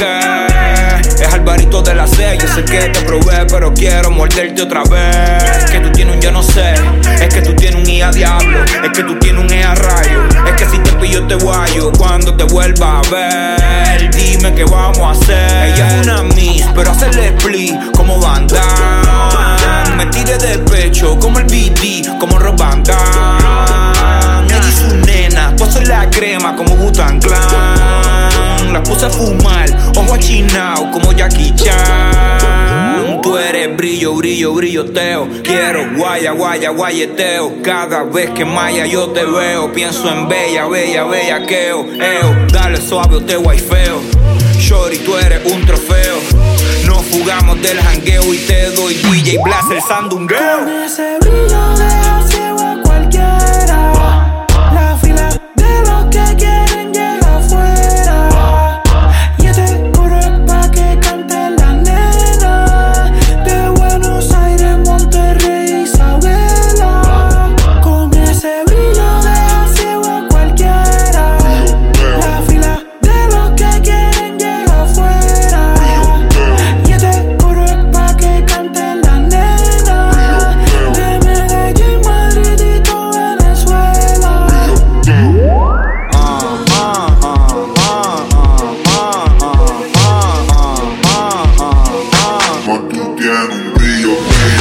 que es Alvarito de la C. Yo sé que te probé, pero quiero morderte otra vez. Es que tú tienes un yo no sé, es que tú tienes un I a diablo, es que tú tienes un E a rayo. Es que si te pillo te guayo cuando te vuelva a ver. Dime qué vamos a hacer. Ella es una miss, pero hacerle split como banda. Me tiré del pecho como el beat puse a fumar, ojo achinao como Jackie Chan. Tú eres brillo, brillo, brilloteo. Quiero guaya, guaya, guayeteo. Cada vez que maya yo te veo, pienso en bella, bella, bella queo. Eo, dale suave o te feo. Shorty, tú eres un trofeo. Nos fugamos del jangueo y te doy DJ Blast el sandungueo. Con ese brillo deja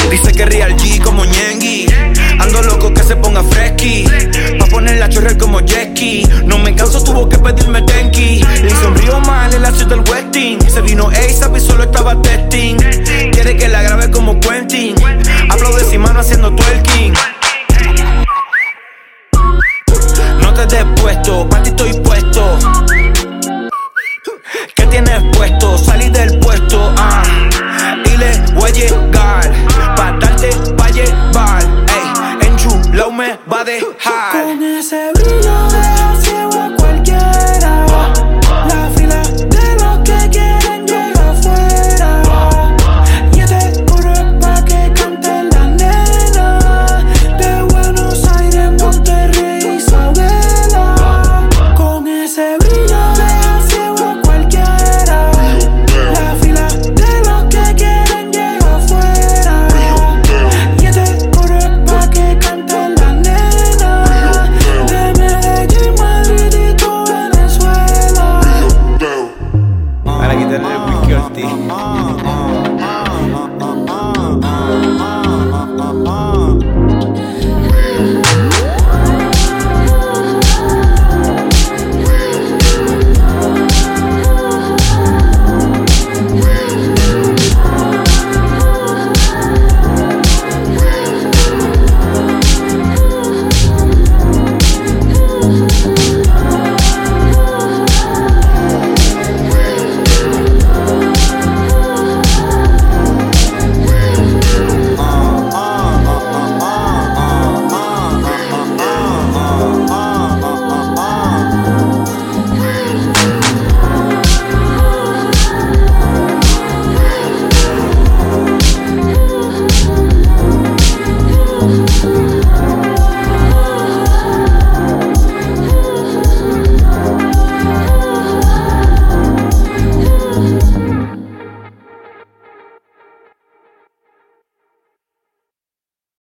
Dice que Real G como Ñengui. Ando loco que se ponga fresqui. Pa' poner la chorrel como Jackie. No me canso, tuvo que pedirme tenki. Le sonrío mal en la lazo del westing. Se vino ASAP y solo estaba testing. Quiere que la grabe como Quentin. Hablo de sin mano haciendo twerking. No te des puesto, ti estoy puesto.